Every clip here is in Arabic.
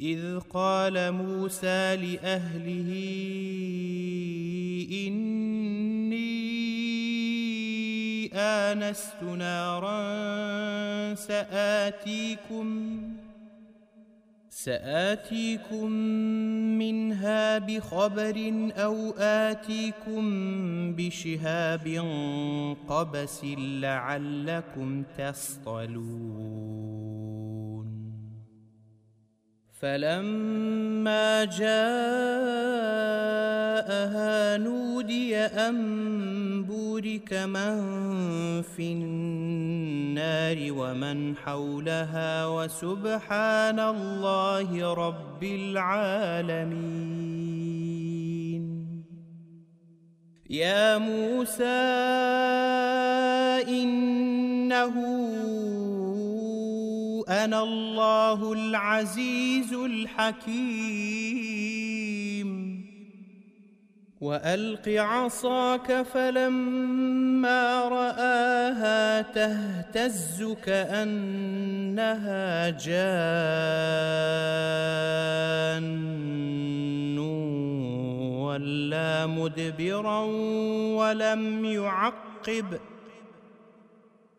إذ قال موسى لأهله إني آنست نارا سآتيكم سآتيكم منها بخبر أو آتيكم بشهاب قبس لعلكم تصطلون فلما جاءها نودي أن بورك من في النار ومن حولها وسبحان الله رب العالمين. يا موسى إنه أنا الله العزيز الحكيم. وألق عصاك فلما رآها تهتز كأنها جان. ولا مدبرا ولم يعقب.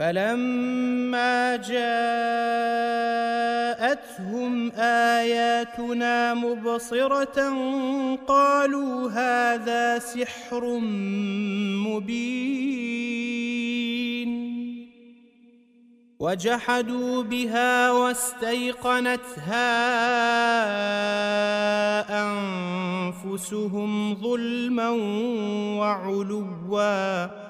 فلما جاءتهم آياتنا مبصرة قالوا هذا سحر مبين. وجحدوا بها واستيقنتها أنفسهم ظلما وعلوا.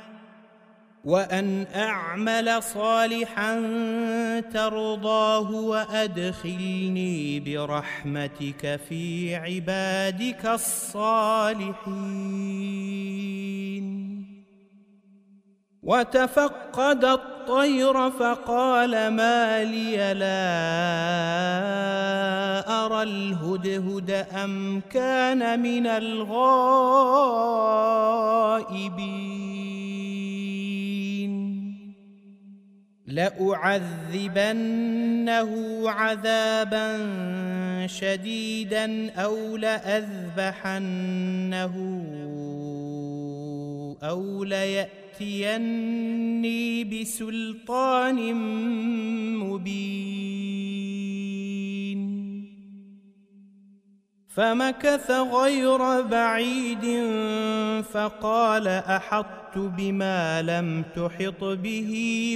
وأن أعمل صالحا ترضاه وأدخلني برحمتك في عبادك الصالحين. وتفقد الطير فقال ما لي لا أرى الهدهد أم كان من الغائبين. لأعذبنه عذابا شديدا أو لأذبحنه أو ليأتيني بسلطان مبين. فمكث غير بعيد فقال أحطت بما لم تحط به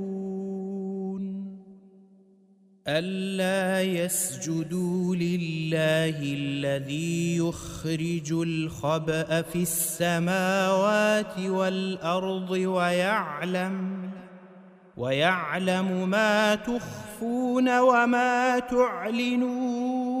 ألا يسجدوا لله الذي يخرج الخبأ في السماوات والأرض ويعلم ويعلم ما تخفون وما تعلنون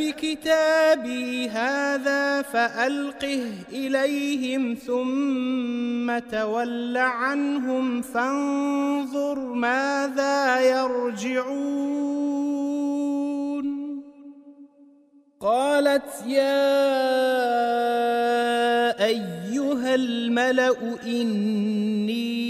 بكتابي هذا فألقه إليهم ثم تول عنهم فانظر ماذا يرجعون. قالت يا أيها الملأ إني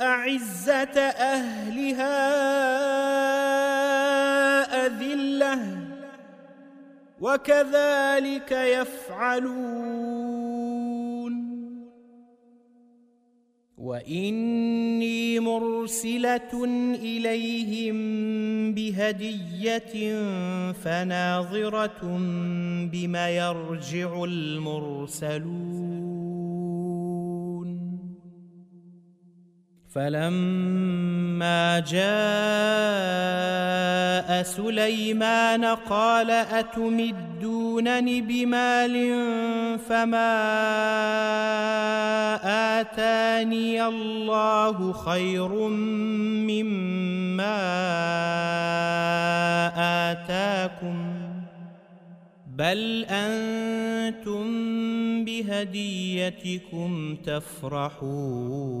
أعزة أهلها أذلة وكذلك يفعلون. وإني مرسلة إليهم بهدية فناظرة بما يرجع المرسلون. فلما جاء سليمان قال أتمدونني بمال فما آتاني الله خير مما آتاكم بل أنتم بهديتكم تفرحون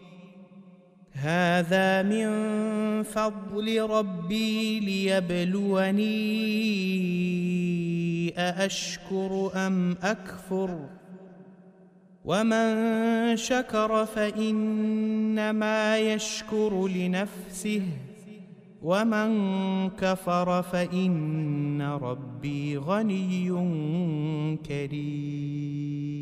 هذا من فضل ربي ليبلوني أأشكر أم أكفر ومن شكر فإنما يشكر لنفسه ومن كفر فإن ربي غني كريم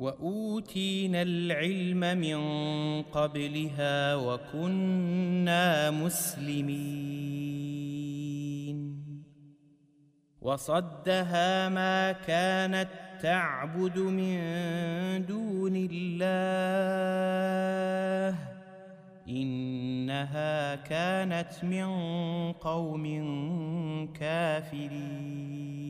وأوتينا العلم من قبلها وكنا مسلمين. وصدها ما كانت تعبد من دون الله. إنها كانت من قوم كافرين.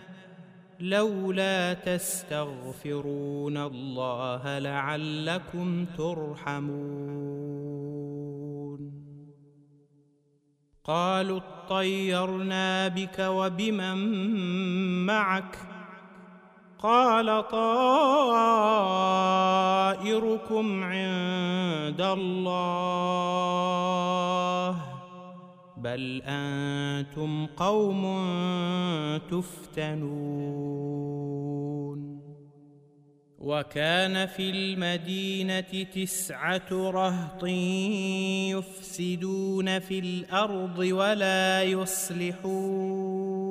لولا تستغفرون الله لعلكم ترحمون. قالوا اطيرنا بك وبمن معك. قال طائركم عند الله. بل أنتم قوم تفتنون وكان في المدينة تسعه رهط يفسدون في الأرض ولا يصلحون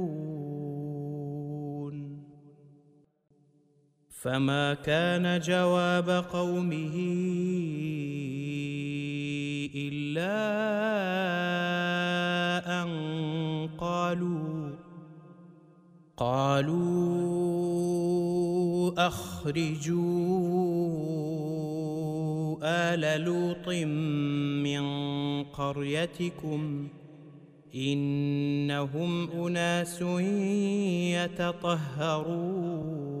فما كان جواب قومه إلا أن قالوا قالوا أخرجوا آل لوط من قريتكم إنهم أناس يتطهرون.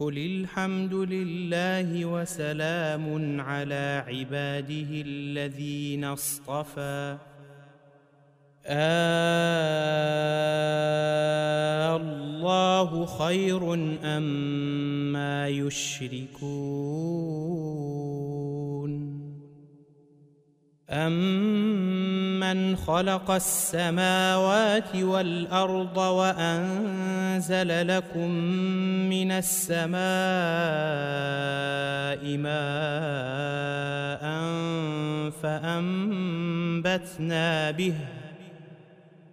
قل الحمد لله وسلام على عباده الذين اصطفى. الله خير أم ما يشركون أمن خلق السماوات والأرض وأنزل لكم من السماء ماء فأنبتنا به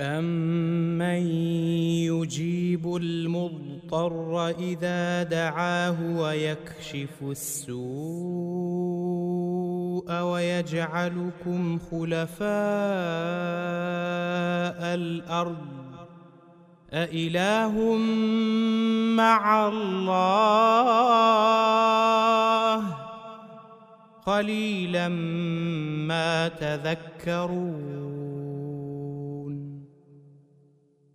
أمن يجيب المضطر إذا دعاه ويكشف السوء ويجعلكم خلفاء الأرض أإله مع الله قليلا ما تذكرون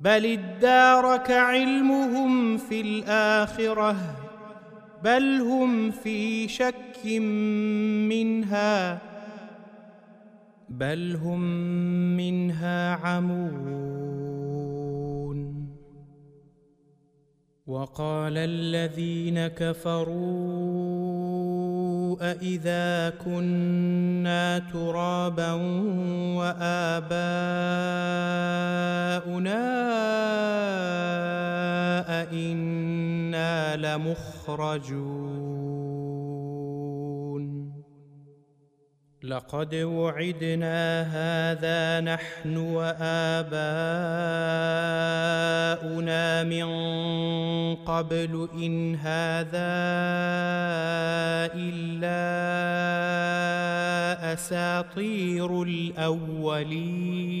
بل ادارك علمهم في الآخرة بل هم في شك منها بل هم منها عمون. وقال الذين كفروا أإذا كنا ترابا وآباؤنا أئنا لمخرجون. لقد وعدنا هذا نحن وآباؤنا من قبل إن هذا إلا أساطير الأولين.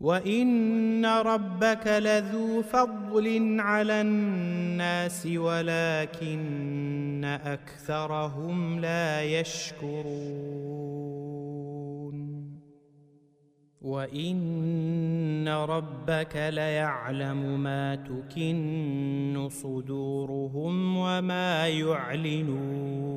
وان ربك لذو فضل على الناس ولكن اكثرهم لا يشكرون وان ربك ليعلم ما تكن صدورهم وما يعلنون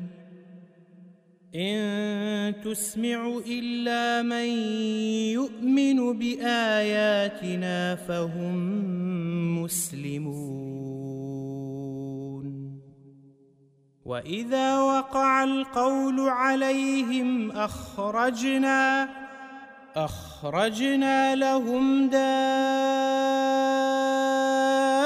إن تسمع إلا من يؤمن بآياتنا فهم مسلمون. وإذا وقع القول عليهم أخرجنا أخرجنا لهم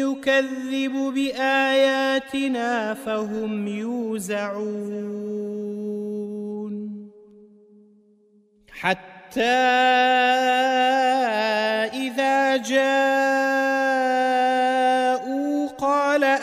يكذب باياتنا فهم يوزعون حتى اذا جاءوا